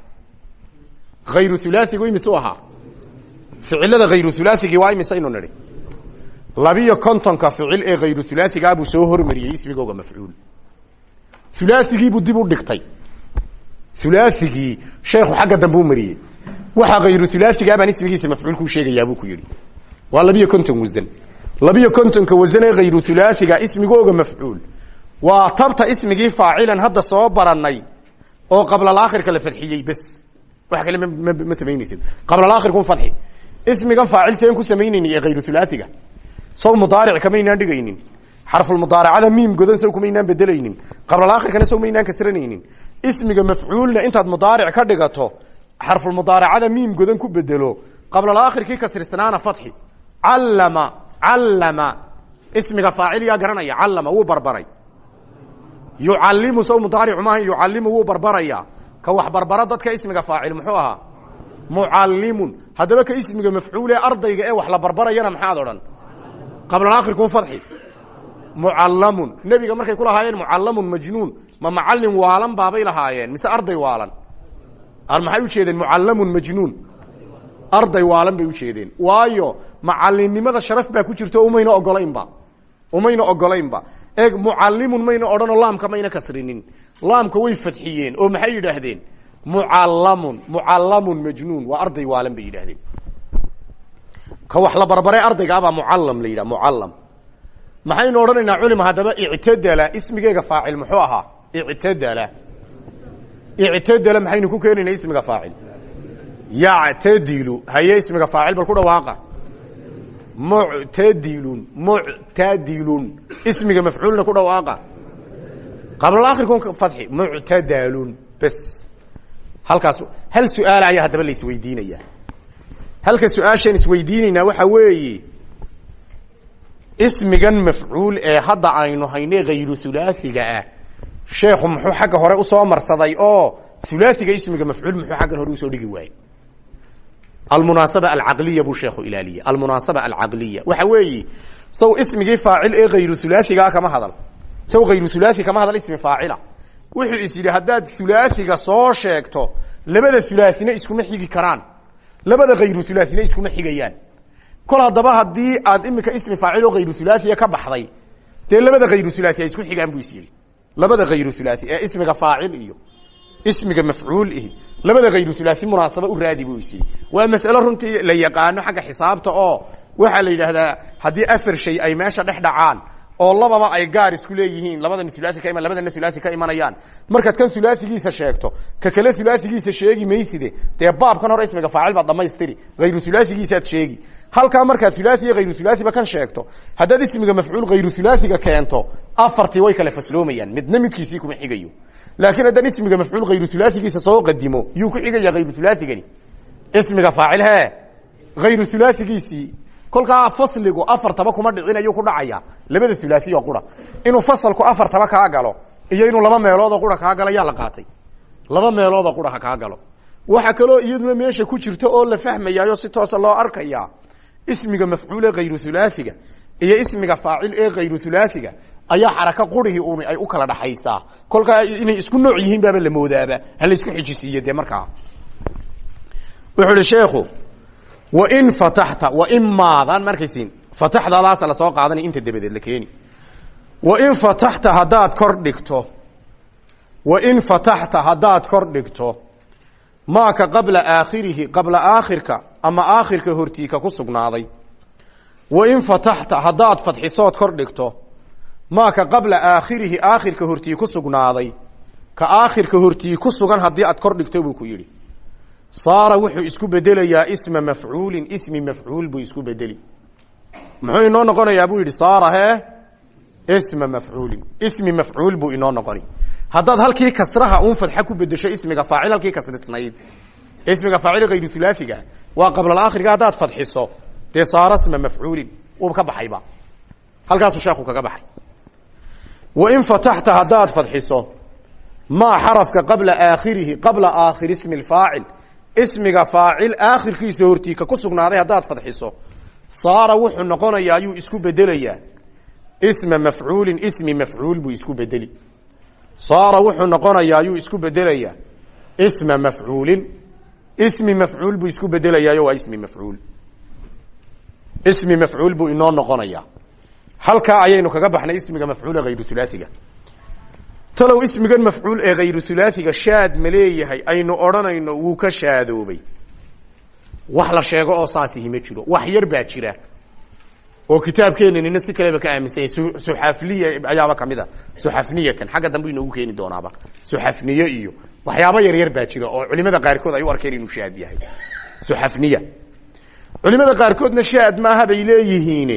Speaker 1: Hayru hulaahigu imisu ahaa? Ficilada hayru hulaathigii waa imisaynu nidhi? Labiyo kontonka ficil ee hayru hulaahigaa buu soo hormariyey ismigooga mafcuul. Hulaahigiibuu dib u dhigtay. Hulaathigii sheekhu xagga dambe u mariyey. Waxaa hayru hulaahigaa baan ismigiisa mafcuul kuu sheegayaa buu ku yidhi. Waa labiyo konton wasan labiyo kontonka wasan ee hayru hulaahiga ismigooga mafcuul. Waa tabta ismigii faacilan hadda soo baranay oo qablalakhirka la fadxiyey bes. Wax kale ma samaynaysid qablalakhirkun fadxi. Ismigan faacil seen ku samaynayni ee hayru hulaahiga sow mudaaric kamaynaan dhigaynin. Xarfulmudaaracada miim godan sow kumaynaan bedelaynin. Qablalakhirkana sow maynaan kasranaynin. Ismiga mafcuulna intaad mudaaric ka dhigato xarfulmudaaracada miim godan ku bedelo qablalakhirkii kasrisnaana fadxi. Callama callama ismiga faacil yaa garanaya callama wuu barbaray. Yucallimu sow mudaaricu maaha yucallimu wuu barbaraya. Ka wax barbara dadka ismiga faacil muxuu ahaa? Mucallimun. Haddaba ka ismiga mafcuule ardayga ee wax la barbarayana maxaad odhan? Qablalakhirkun fadxi. Mucallamun. Nebiga markay ku lahaayeen mucallamun majnuun. Ma macallin waalan baabay lahaayeen mise arday waalan? Maxay ujeedeen mucallamun majnuun arday waalan bay ujeedeen waayo macallinnimada sharaf baa ku jirto umayna ogolaynba umayna ogolaynba eeg mucallimun mayna odhanoo laamka mayna kasrinin. Laamka way fadxiyeen oo maxay yidhaahdeen? Mucallamun mucallamun majnuun waa arday waalan bay yidhahdeen ka wax la barbaray ardaygaabaa mucallam la yidhaha mucallam. Maxaynu odhanaynaa culima haddaba ictadala ismigeega faacil muxuu ahaa? Ictadala. Ictadala maxaynu ku keenaynaa ismiga faacil yactadilu haye ismiga faacil bal ku dhawaaqa muctadilun muctadilun ismiga mafcuulna ku dhawaaqa qablaakhirkun fadxi muctadalun bes halkaas hal su'aal ayaa la isweydiinaya halka su'aashaan isweydiinaynaa weeye ismigan mafcuul ee hadda aynu hayne hayru hulaahiga ah sheekhu muxuu xagga hore u soo marsaday oo hulaahiga ismiga mafcuul muxuu xaggan hore u soo dhigi waayey almunaasab alcaqliya buu sheekhu ilaaliyey almunaasaba alcaqliya. Waxa weeye saw ismigii faacil ee hayru ulaaigaa ah kama hadal. Saw hayru ulaai kama hadal ismi faacila. Wuxuu is yidhi haddaad ulaaiga soo sheegto labada ulaaina iskuma xigi karaan. Labada hayru ulaaina iskuma xigayaan. Kol haddaba haddii aad imika ismi faacil oo hayru ulaaia ka baxday dee labada hayru ulaai ay isku xigaan buu is yidhi. Labada hayru ulaai ee ismiga faacil iyo ismiga mafcuul ihi. Labada hayru hulaaثi munaasaba u raadi buu is waa mas'alo runtii la yaqaano xagga xisaabta oo waxaa la yidhaahdaa haddii afar shay ay meesha dhex dhacaan oo lababa ay gaar isku leeyihiin labadana ulaai ka labadana ulaai ka imanayaan. Markaad kan ulaaigiisa sheegto ka kale ulaaigiisa sheegi mayside dee baabkan hore ismiga faacil baad dhamaystiri hayru ulaaigiisaad sheegi halkaa markaad ulaai iyo hayru ulaaiba kan sheegto haddaad ismiga mafcuul hayru ulaaiga keento afartii way kala fasloomayaan midna midkiisii kuma xigayo. Laakiin haddaan ismiga mafcuul hayru ulaaigiisa soo qadimo yuu ku xigaya hayru ulaaigani ismiga faacil he hayru ulaaigiisii kolkaa fasligu afartaba kuma dhicinayu ku dhacaya. Labada ulaai oo qura. Inuu fasalku afartaba kaa galo iyo inuu laba meeloodoo qura kaa galo la qaatay. Laba meeloodoo qura ha galo. Waxa kaloo iyaduna meesha ku jirta oo la fahmayaayo si toosa loo arkaya ismiga mafcuule hayru ulaaiga iyo ismiga faacil ee hayru ulaaiga ayaa xaraka qurihii un ay u kala dhaxaysaa. Kolkaa inay isku nooc yihiin baaba la moodaaba ha la isku xijisiiyo dee markaa wuxuu ihi sheekhu wain fataxta waimaadan markaysiin fataxdadaasa la soo qaadanay inta dabadeed la keeni. Wain fataxta haddaad kor dhigto wain fataxta haddaad kor dhigto maaka qabla aakhirihi qabla aakhirka ama aakhirka hortiika ku sugnaaday. Wain fataxta haddaad fadxisood kor dhigto maaka qabla aakhirihi aakhirka hortii ku sugnaaday. Ka aakhirka hortii ku sugan haddii aad kor dhigto buu ku yidhi. Saara wuxuu isku bedelayaa isma mafcuulin ismi mafcuul buu isku bedeli. Muxuu inoo noqonayaa buu yidhi saara hee? Isma mafcuulin ismi mafcuul buu inoo noqoni haddaad halkii kasraha uun fadxa ku bedesho ismiga faacil halkii kasrisnayd ismiga faacil hayru ulaaiga waa qablaakhiriga haddaad fadxiso dee saara isma mafcuulin uu ka baxayba. Halkaasuu sheekhu kaga baxay. Wain fataxta haddaad fadxiso maa xarafka qabla aakhirihi qabla aakhiri ismi faacil ismiga faacil aakhirkiisa hortiika ku sugnaaday haddaad fadxiso saara wuxuu noqonayaa ayuu isku bedelayaa. Isma mafcuulin ismi mafcuul buu isku bedeli. Saara wuxuu noqonayaa ayuu isku bedelayaa. Isma mafcuulin ismi mafcuul buu isku bedelayaayo waa ismi mafcuul. Ismi mafcuul buu inoo noqonayaa halkaa ayaynu kaga baxnay ismiga mafcuule hayru ulaaiga talow ismigan mafcuul ee hayru ulaaiga shaad ma leeyahay aynu odhanayno wuu ka shaadoobay wax la sheego oo saasihi ma jiro wax yar baa jira. Oo kitaabkeenanina si kaleba ka aaminsan yahy suxafliya ayaaba ka mid a suxafniyatan. Xagga dambe inoogu keeni doonaaba. Suxafniye iyo waxyaaba yar yar baa jira oo culimada qaarkood ay u arkeen inuu shaad yahay. Suxafniya culimada qaarkoodna shaad maaha bay leeyihiin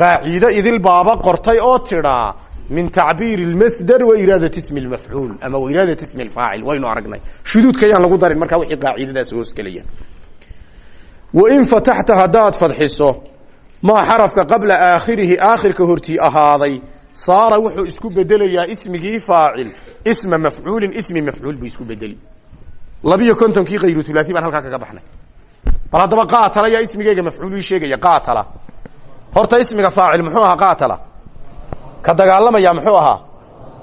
Speaker 1: qaacido idil baaba qortay oo tidhaa min tacbiir اmasder wa iraadat ismi mafcuul. Ama wa iraadat ismi faacil. Waynu aragnay. Shuduudka ayaan lagu darin markaa wixii qaacidadaas hoosgelaya wain fataxta haddaad fadxiso maa xarafka qabla aakhirihi aakhirka hortii ahaaday saara wuxuu isku bedelayaa ismigii faacil isma mafcuulin ismi mafcuul buu isku bedeli. Labiyo kontonkii hayru ulaai baan halkaa kaga baxnay. Bal haddaba qaatala yaa ismigeega mafcuul ii sheegaya qaatala. Horta ismiga faacil muxuu ahaa qaatala. Ka dagaalamaya muxuu ahaa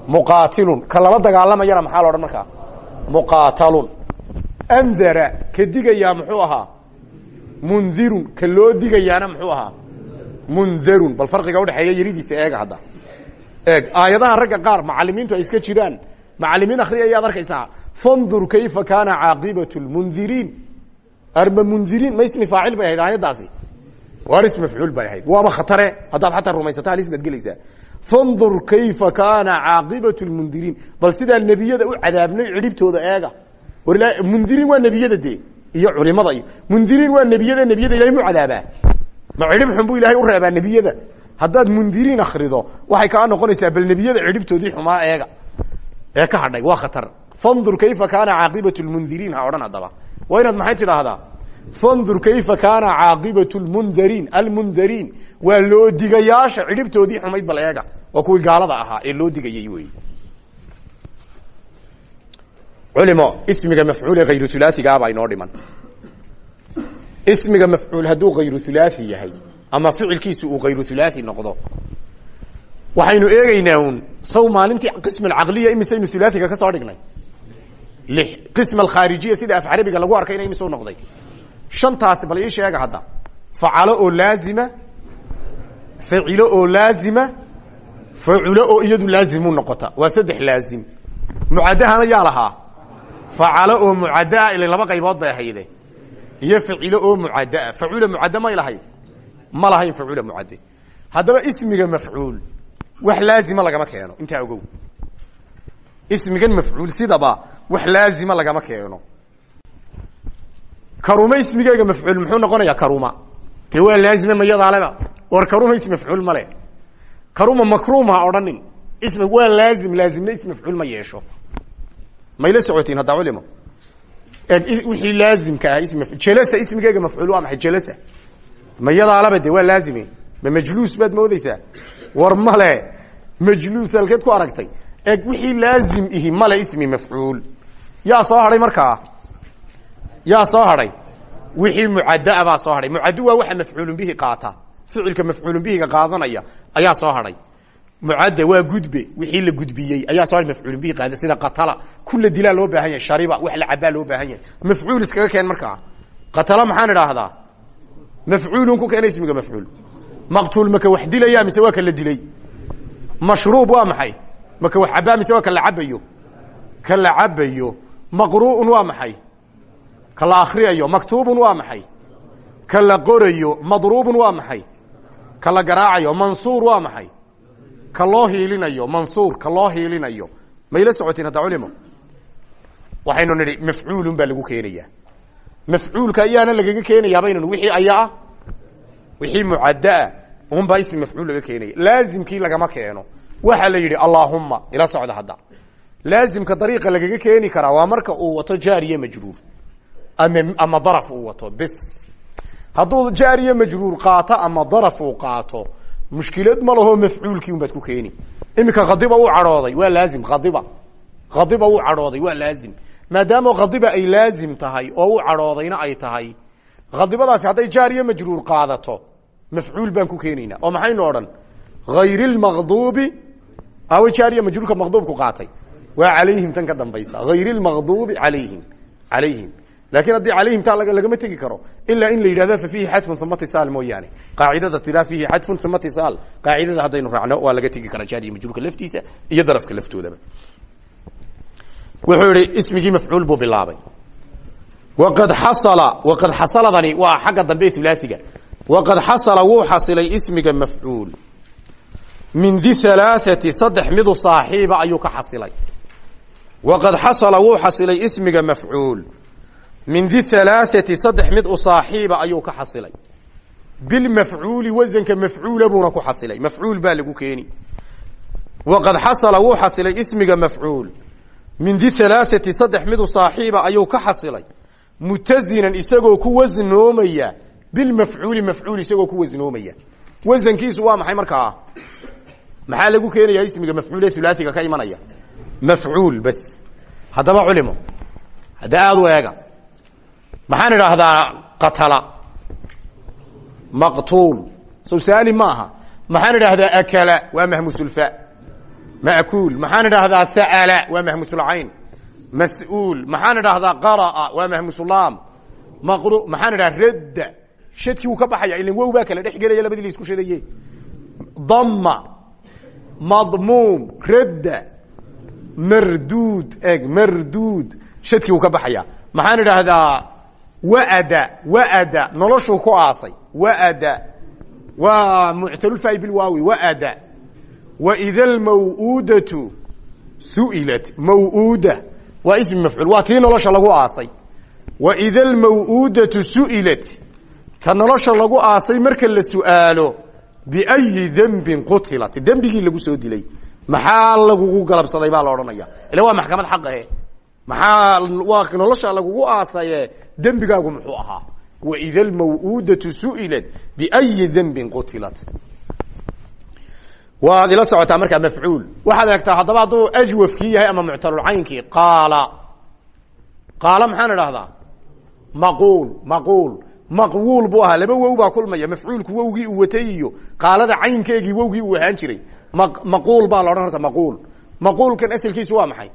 Speaker 1: muqaatilun. Ka lala dagaalamayana maxaa la odhan markaa? Muqaatalun. Andara ka digayaa muxuu ahaa. Mundirun ka loo digayaana muxuu ahaa. Mundarun. Bal farqiga udhexeeya yaridiisa eega hadda. Eeg aayadaha ragga qaar macalimiintu ay iska jiraan macalimiin akriya ayaad arkaysaa. Fandur kayfa kaana caaqibatu lmundiriin arma mundiriin ma ismi faacil bay ahayd aayaddaasi. Waar ism mafcuul bay ahayd. Waaba khatare haddaad xataa rumaysato halis baad gelaysaa. Fandur kayfa kaana caaqibatu lmundiriin bal sidaa nebiyada u cadaabnay cidhibtooda eega. War mundiriin waa nebiyada dee. Iyo culimada iyo mundiriin waa nebiyada nebiyada ilahay mu cadaabaa. Ma cidhib xun buu ilahay u reebaa nebiyada. Haddaad mundiriin akrido waxay kaa noqonaysaa bal nebiyada cidhibtoodii xumaa eega ee ka hadhay waa khatar. Fandur kayfa kaana caaqibatu lmundiriin ha odhan haddaba. Waa inaad maxay tidhaahdaa? Fandur kayfa kaana caaqibatu lmundariin almundariin waa loo digayaasha cidhibtoodii xumayd bal eega. Waa kuwii gaalada ahaa ee loo digayay wey culimo ismiga mafcuule hayru ulaaigaabaa inoo dhiman. Ismiga mafcuul hadduu hayru ulaai yahay ama ficilkiisu uu hayru noqdo waxaynu eegeynaa un saw maalintii qism alcaqliya imisaynu ulaaiga ka soo dhignay. Lix qism alkhaarijiya sida af carabiga lagu arkayna imise u noqday. Shantaasi bal ii sheega hadda. Facalo oo laazima facilo oo laazima faculo oo iyadu laazimu noqota. Waa saddex laazim. Mucaddahana yaa lahaa. Facalo oo mucaddaa ila laba qaybood bay ahayde. Iyo facilo oo mucaddaa facula mucadda may ma lahayn facula mucadde. Haddaba ismiga mafcuul wax laazima lagama keeno intaa ogow. Ismigan mafcuul sidaba wax laazima lagama keeno. Karuma ismigeega mafcuul muxuu noqonayaa karuma. Dee waa laazime mayadaaleba war karuma ism mafcuul male karuma makruum ha odhanin. Waa laazim laazimna ism mafcuul ma yeesho. Mayla socotiin hadda culimo? Wixii laazimka ah ism jelasa ismigeega mafcuul waa maxay? Jelasa mayadaalaba de waa laazime ma majluus baad moodeysaa war male majluus halkeed ku aragtay. Eg wixii laazim ihi male ismi mafcuul. Yaa soo hadhay markaa yaa soo hadhay wixii mucaddaa baa soo hadhay mucaddu waa waxa mafcuulun bihi qaata. Ficilka mafcuulun bihiga qaadanaya ayaa soo hadhay mucadda waa gudbe. Wixii la gudbiyey ayaa soo hadhay mafcuulun bihi qaada. Sida qatala. Kula dilaa loo baahan yahay. Shariba wax la cabaa loo baahan yahay. Mafcuul iskaga keen markaa qatala maxaan idhaahdaa? Mafcuulun ku keena ismiga mafcuul maqtuul maka wax dilaya mise waa ka la dilay? Mashruub waa maxay? Maka wax cabaa mise waa ka la cabayo? Ka la cabayo. Maqru'un waa maxay? Ka la akriyayo maktuubun waa maxay? Ka la qorayo. Madruubun waa maxay? Ka la garaacayo. Mansuur waa maxay? Ka loo hiilinayo. Mansuur ka loo hiilinayo. Mayla socotiin hadda culimo? Waxaynu nidhi baa lagu keenayaa. Mafcuulka ayaana lagaga un baa ismi mafcuul laga keenaya laazimkii lagama keeno. Waxaa la yidhi allaahumma ila socda hadda. Laazimka dariiqa lagaga keeni karaa waa marka uu wato jaariye majruur. Ama ama daraf uu wato bes. Hadduu jaariye majruur qaato ama daraf uu qaato mushkilad ma laho mafcuulkii un baad ku keeni. Iminka khadiba uu cadhooday waa laazim khadiba. Khadiba uu cadhooday waa laazim. Maadaama khadiba ay laazim tahay oo uu cadhoodayna ay tahay khadibadaasi hadday jaariye majruur qaadato mafcuul baan ku keenaynaa oo maxaynu odhan hayr lmaqduubi awa jaariya majruurka maqduubku qaatay waa calayhim tan ka dambaysa hayr lmaqduubi alayhim alayhim laakiin haddii calayhim taa lagama tegi karo ilaa in la yidhahda fa fiihi xadfun uma tisaal mooyaane qaacidada tiraa fiihi xadfun uma tisaal qaacidada haddaynu raacno waa laga tegi karaa jaariya majruurka laftiisa iyo darafka laftoodaba wuxuu yihi ismigii mafcuul buu bilaabay waqad xasala waqad xasaladani waa xagga dambe hulaasiga waqad xasala wuu xasilay ismiga mafcuul min di alaaati saddex midu saaxiiba ayuu ka xasilay waqad xasala wuu xasilay ismiga mafcuul min di alaaati saddex mid u saaxiiba ayuu ka xasilay bilmafcuuli wasanka mafcuula buuna ku xasilay mafcuul baa lagu keeni waqad xasala wuu xasilay ismiga mafcuul min di alaaati saddex midu saaxiiba isagoo ku wasnoomaya bilmafcuuli mafcuul isagoo ku wasnoomaya wasankiisu waa maxay markaa maxaa lagu keenaya ismiga mafcuule hulaasiga ka imanaya mafcuul bas haddaba culimo hadda aada u eega maxaan idhaahdaa qatala maqtuul sow saani ma aha maxaan idhaahdaa akala waa mahmusulfa ma'kuul maxaan idhaahdaa sa'ala waa mahmusulcayn mas'uul maxaan idhaahdaa qara'a waa mahmusulaam maqru maxaan idhaha radda shadkii wuu ka baxaya ilan wow baa kala dhex labadii la isku shadaye dama madmuum radda marduud eg marduud shadkii wuu ka baxaya. Maxaan idhaahdaa wa'ada wa'ada noloshuu ku aasay. Wa'ada waa muctalulfaai bilwaawi wa'ada. Waida almaw'uudatu su'ilat maw'uuda waa ismi mafcuul waa tii nolosha lagu aasay. Waida almaw'uudatu su'ilat ta nolosha lagu aasay marka la su'aalo biayi dembin qutilat. Dembigii lagu soo dilay. Maxaa lagugu galabsaday baa la odhanaya. Ila waa maxkamad xaqahe maxaa waa nolosha lagugu aasaye? Dembigaagu muxuu ahaa. Waida almaw'uudatu su'ilat biayi dembin qutilat. Waad ila socotaa markaa mafcuul. Waxaad eegtaa haddaba hadduu ajwafkii yahay ama muctalulcaynkii qaala. Qaala maxaan idhahdaa maquul maquul maqwuul buu ahaa. Laba wow baa kulmaya mafcuulku wowgii uu watay iyo qaalada caynkeegii wowgii uu ahaan jiray. Maquul baa la odhan horta maquul maquulkan asalkiisu waa maxay?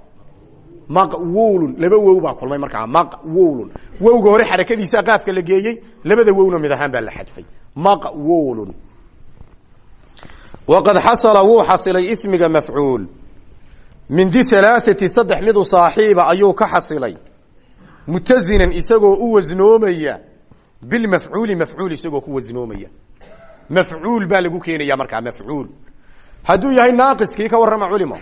Speaker 1: Maqwuulun. Laba wow baa kulmay markaa maqwuulun. Wowga hore xarakadiisa qaafka la geeyey labada wowna mid ahaan baa la xadfay. Maqwuulun. Waqad xasala wuu xasilay ismiga mafcuul. Min di halaaثati saddex midu saaxiiba ayuu ka xasilay. Mutazinan isagoo u wasnoomaya bilmafcuuli mafcuul isagoo ku wasnoomaya mafcuul baa lagu keenaya markaa mafcuul hadduu yahay naaqiskii ka warrama culimo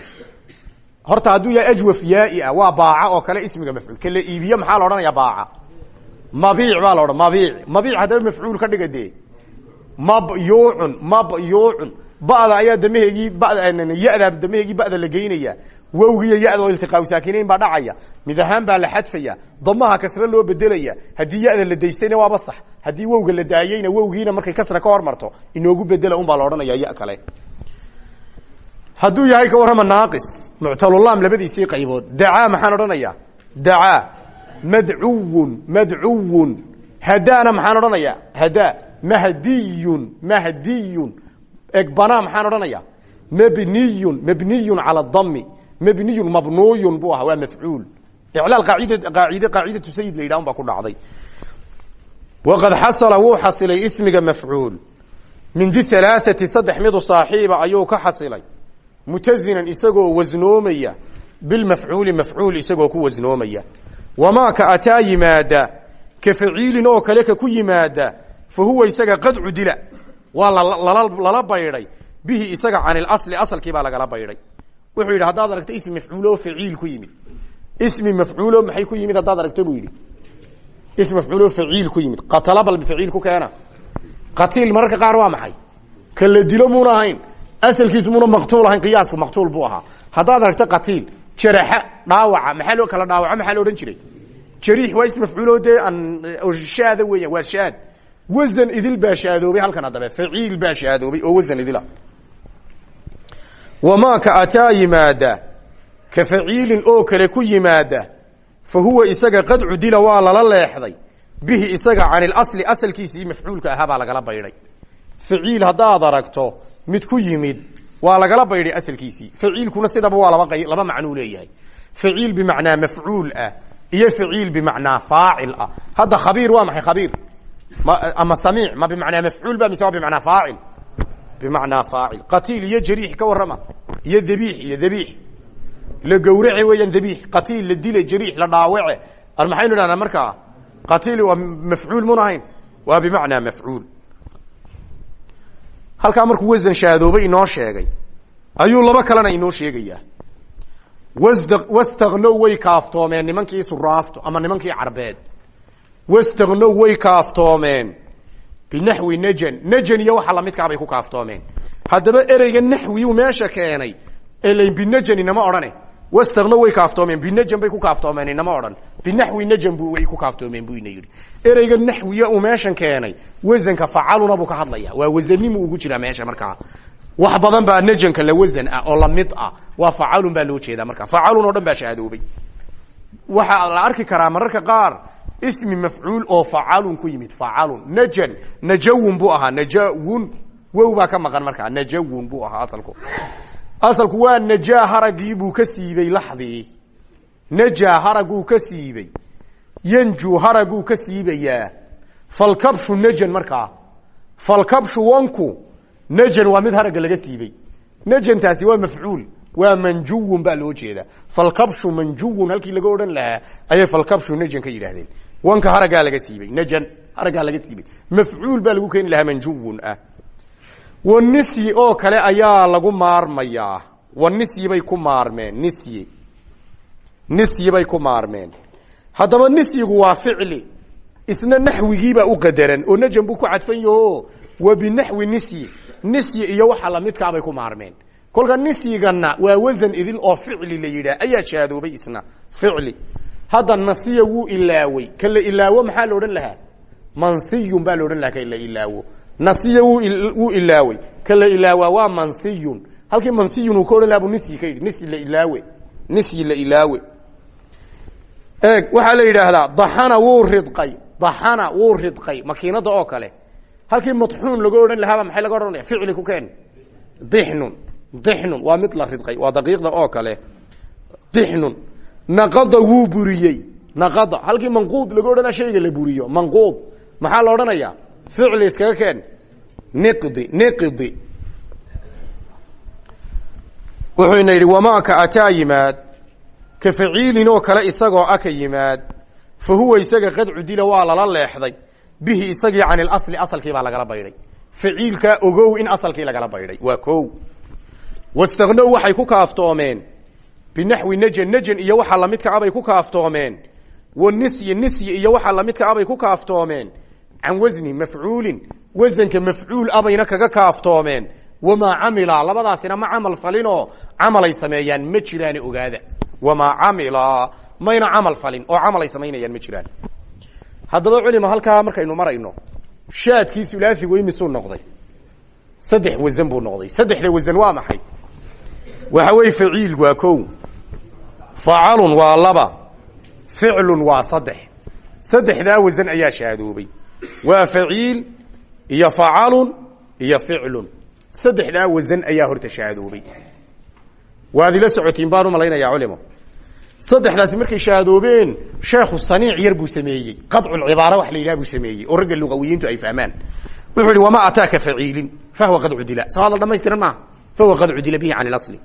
Speaker 1: horta hadduu yahay ajwaf yaai ah waa baaca oo kale ismiga mafcuul kala iibiye maxaa la odhanaya baaca mabiic baa la odhan mabiic mabiic haddaba mafcuul ka dhiga dee mabyuucun mabyuucun ba'da ayaa damaheegii bada ya-daa damaheegii ba'da la geynaya. Wowgiiyo ya-da oo iltiqaau saakinayn baa dhacaya. Mid baa la xadfaya. Damaha kasre loo bedelaya haddii ya-da la daystayna waaba sax. Haddii wowga la daayeyna wowgiina markay kasra ka hormarto inoogu bedela un baa la odhanaya ya kale. Hadduu yahay ka warrama naaqis muctalulaam labadiisii qaybood. Dacaa maxaan odhanaya dacaa. Madcuwun madcuwun hadaana maxaan odhanaya hadaa mahdiyun mahdiyun egbana maxaan odhanaya? Mabniyun mabniyun cala dami mabniyun mabnuyun buu ahaa waa mafcuul. Iclaal qaacid qaacide qaacidatu sayid la yidhah un baa ku dhacday. Waqad xasala wuu xasilay ismiga mafcuul. Min di halaaثati saddex midu saaxiiba ayuu ka xasilay. Mutazinan isagoo wasnoomaya. Bilmafcuuli mafcuul isagoo ku wasnoomaya. Wamaa ka ataa yimaada? Ka faciilin oo kale ka ku yimaada. Fa huwa isaga qad cudila waa lala baydhay. Bihi isaga can ilasli asalkii baa lagala baydhay. Wuxuu yidhi haddaad aragto ismi mafcuulo faciil ku yimid. Ismi mafcuulo maxay ku yimid haddaad aragto buu yidhi. Ismi mafcuulo faciil ku yimid. Qatala bal bifaciil ku keena. Qatiil mararka qaar waa maxay? Ka la dilo muuna ahayn. Asalkiisu muuna maqtuul ahayn qiyaasku maqtuul buu ahaa. Haddaad aragto qatiil jaraxa dhaawaca maxaa loo kala dhaawaca? Maxaa la odhan jiray? Jariix waa ism mafcuulo dee aan shaada weeyaan waa shaad wasan idil baa shaadoobay halkan haddabe faciil baa shaadoobay oo wasan idila wamaa ka ataa yimaada ka faciilin oo kale ku yimaada fa huwa isaga qad cudila waa lala leexday bihi isaga can ilasli asalkiisii mafcuulka ahaa baa lagala baydhay faciil haddaad aragto mid ku yimid waa lagala baydhay asalkiisii faciilkuna sidaba waa laba laba macnuu leeyahay faciil bimacnaa mafcuul ah iyo faciil bimacnaa faacil ah hadda khabiir waa maxay ama samiic ma bimacnaa mafcuul ba mise waa bimacnaa faacil? Bimacnaa faacil. Qatiil iyo jariix ka warrama. Iyo dabiix iyo dabiix. La gawrace weeyaan dabiix. Qatiil la dile jariix la dhaawace. Ar maxaynu idhahnaa markaa? Qatiil waa mafcuul mun ahayn. Waa bimacnaa mafcuul. Halkaa markuu wasan shaadoobay inoo sheegay ayuu laba kalena inoo sheegayaa. Wastaknow way kaaftoomeen nimankii suraafto ama nimankii carbeed wastaknow way kaaftoomeen binaxwi najan najan iyo waxa lamidkaabay ku kaaftoomeen haddaba ereyga naxwi uu meesha keenay elayn binajan inama odhane wastaknow way kaaftoomeen binajan bay ku kaaftoomeen inama odhan binaxwi najan bu way ku kaaftoomeen buu ina yidhi ereyga naxwiya uu meeshan keenay wasanka facaluna buu ka hadlaya waa wasanimu markaa wax badan baa najanka la wasan ah oo la mid ah waa facalun baa loo jeedaa marka facalun oo dhan baa shaadoobay waxaa la arki karaa mararka qaar ismi mafcuul oo facalun ku yimid facalun najan najawun buu ahaa najawun. Wow baa ka maqan markaa najawun buu ahaa asalku. Asalku waa najaa haragii buu ka najaa haraguu ka yanju haraguu ka falkabshu najan markaa. Falkabshu wanku najan waa mid haragga laga siibay. Najantaasi waa mafcuul waa manjuwun baa loo jeedaa. Falkabshu manjuwun halkii laga odhan lahaa ayay falkabshu najan ka yidhahdeen wanka haraggaa laga siibay najan haraggaa laga siibay. Mafcuul baa lagu keeni lahaa manjuwun ah. Wanisyi oo kale ayaa lagu maarmayaa. Wanisyi bay ku maarmeen nisyi. Nisyi bay ku maarmeen. Haddaba nisyigu waa ficli isna naxwigiibaa u qadaran oo najan buu ku cadfan yaho. Wa binaxwi nisyi nisyi iyo waxa lamidkaabay ku maarmeen. Kolka nisyigana waa wasan idil oo ficli la yidhaah ayaa jaadoobay isna ficli hadda nasiya wuu ilaawey ka la ilaawo maxaa la odhan lahaa? Mansiyun baa la odhan lahaa ka la ilaawo. Nasiya wuu ilaawey ka la ilaawaa waa mansiyun. Halkii mansiyun uu ka odhan laha bu nisyi ka yidhi. Nisyi la ilaawe. Nisyi la ilaawe. Eeg waxaa la yidhaahdaa daxana wuu ridqay. Daxana wuu ridqay. Makiinada oo kale. Halkii madxuun laga odhan lahaaba maxay laga odhanaya? Ficli ku keen. Dixnun. Dixnun. Waa mid la ridqay. Waa daqiiqda oo kale. Dixnun naqada wuu buriyey. Naqada. Halkii manquud laga odhanaa shayga la buriyo. Manquud maxaa la odhanayaa? Ficli iskaga keen. Niqdi. Niqdi. Wuxuu ina yidhi wamaa ka ataa yimaad? Ka faciilin oo kale isagoo aka yimaad? Fa huwa isaga qad cudila waa lala leexday. Bihi isagii can ilasli asalkii baa lagala baydhay. Faciilkaa ogow in asalkii lagala baydhay. Waa ko wastaknow waxay ku kaaftoomeen binaxwi najan najan iyo waxa lamidka abay ku kaaftoomeen. Wanisyi nisyi iyo waxa lamidka abay ku kaaftoomeen. Can wasni mafcuulin wasanka mafcuul abayna kaga kaaftoomeen. Wamaa camila labadaasina ma camal falinoo camalay sameeyaan ma jiraan ogaada. Wamaa camila mayna camal falin oo camalay samaynayaan ma jiraan haddaba culima halkaa markaynu marayno shaadkii ulaaigu imisuu noqday. Saddex wasan buu noqday. Saddexda wasan waa maxay? Waxa weye faciil waa ko facalun waa laba. Ficlun waa saddex. Saddexdaa wasan ayaa shaadoobay waa faciil iyo facalun iyo ficlun saddexdaa wasan ayaa horta shaadoobay waad ila socotiin baan u malaynayaa culimo. Saddexdaasi markay shaadoobeen sheekhu saniic yar buu sameeyey. Qadculcibaara wax la yidhaha buu sameeyey oo ragga lugawiyiintu ay fahmaan. Wuxuu ihi wamaa ataaka faciilin? Fahuwa qadcu dila. Soo hadal dhamaystiran maaha fahuwa qadcu dila bihi can ilasli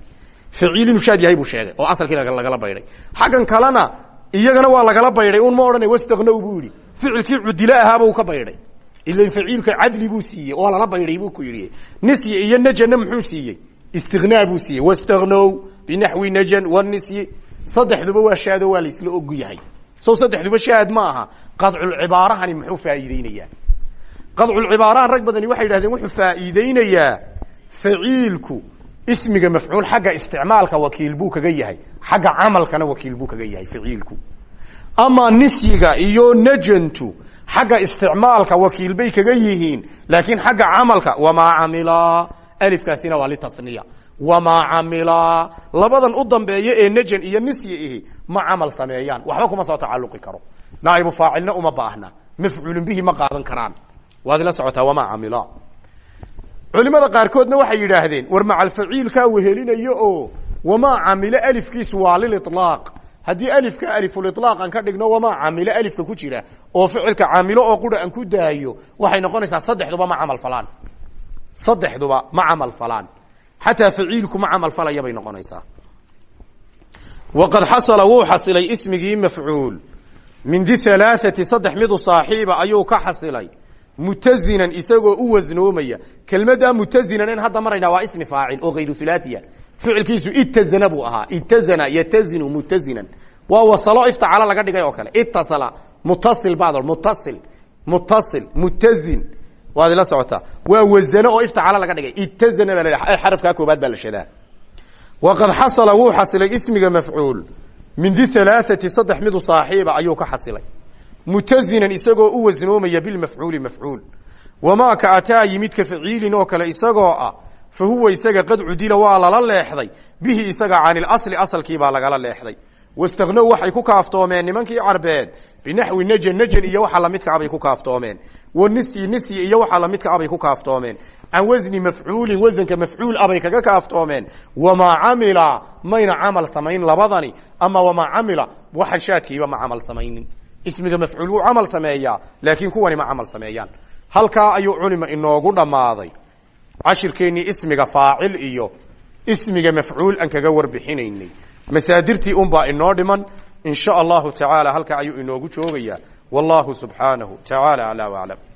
Speaker 1: faciil inuu shaad yahay buu sheegay oo asalkii lagala baydhay. Xaggan kalena iyagana waa lagala baydhay un ma odhanay wastaknow buu yihi ficilkii cudilo ahaaba uu ka baydhay. Ilan faciilka cadli buu siiyey oo lala baydhay buu ku yidhi. Nisyi iyo najana muxuu siiyey? Istinaa buu siiyey. Wastaknow binaxwi najan wanisyi saddexduba waa shaado waa laisla ogu yahay. So saddexduba shaad ma aha. Qadculcibaarahani muxuu faa'iideynayaa qadculcibaarahan rag badani waxay yidhahdeen wuxuu faa'iideynayaa faciilku ismiga mafcuul xagga isticmaalka wakiil buu kaga yahay. Xagga camalkana wakiil buu kaga yahay faciilku ama nisyiga iyo najantu xagga isticmaalka wakiil bay kaga yihiin. Laakiin xagga camalka wamaa camila. Alifkaasina waa litaniya wamaa camila. Labadan u dambeeya ee najan iyo nisyi ihi ma camal sameeyaan. Waxba kuma soo tacaluqi karo. Naaibu faacilna uma baahna. Mafcuulun bihi ma qaadan karaan. Waad ila socotaa wamaa camila culimada qaarkoodna waxay yidhaahdeen war macalfaciilkaa wehelinayo oo wamaa camilo alifkiisu waa lililaaq haddii alifka alifulilaaq aan ka dhigno wamaa camilo alifka ku jira oo ficilka camilo oo qura aan ku daayo waxay noqonaysaa saddexduba ma camal falaan. Saddexduba ma camal falaan. Xataa faciilku ma camal falaya bay noqonaysaa. Waqad xasala wuu xasilay ismigii mafcuul. Min di saddex midu saaxiiba ayuu ka xasilay mutazinan isagoo u wasnoomaya. Kelmaddaa mutazinan in hadda maraynaa waa ismi faacil oo hayru hulaaثiya ficilkiisu itazana buu ahaa. Itazana yatazinu mutazinan. Waa wasalo iftacala laga dhigay oo kale. Itasala mutasil bad mutasil mutasil mutazin waad ila socotaa waa wazano oo iftacala laga dhigay. Itazana baa la xarafkaa koobaad baa la shadaa waqad xasala wuu xasilay ismiga mafcuul. Min di halaaثati saddex midu saaxiiba ayuu ka xasilay mutazinan isagoo u wasnoomaya bilmafcuuli mafcuul. Wamaa ka ataa yimidka faciilin oo kale isagoo ah fa huwa isaga qad cudila waa lala leexday. Bihi isaga can ilasli asalkiibaa lagala leexday. Wastaknow waxay ku kaaftoomeen nimankii carbeed. Binaxwi najan najan iyo waxa lamidka abay ku kaaftoomeen. Wanisyi nisyi iyo waxa lamidka abay ku kaaftoomeen. Can wasni mafcuulin wasanka mafcuul abay kaga kaaftoomeen. Wamaa camila mayna camal samayn labadani. Ama wamaa camila waxa shaadkiiba ma camal samaynin ismiga mafcuul wuu camal sameeyaa laakiin kuwani ma camal sameeyaan. Halkaa ayuu culima inoogu dhammaaday. Cashirkeennii ismiga faacil iyo ismiga mafcuul aan kaga warbixinaynay. Masaadirtii unbaa inoo dhiman. In sha allahu tacaala halkaa ayuu inoogu joogayaa. Wallahu subxaanahu tacaala aclaa waclam